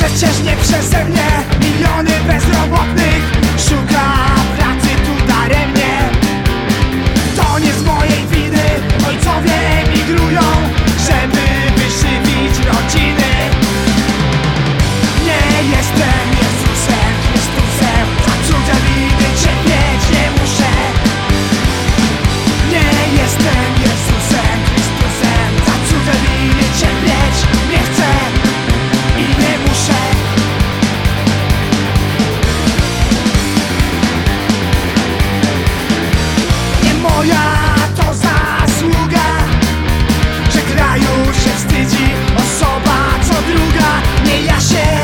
że ścieżnie przeze mnie Miliony bezrobotnych. Szuka Ele acha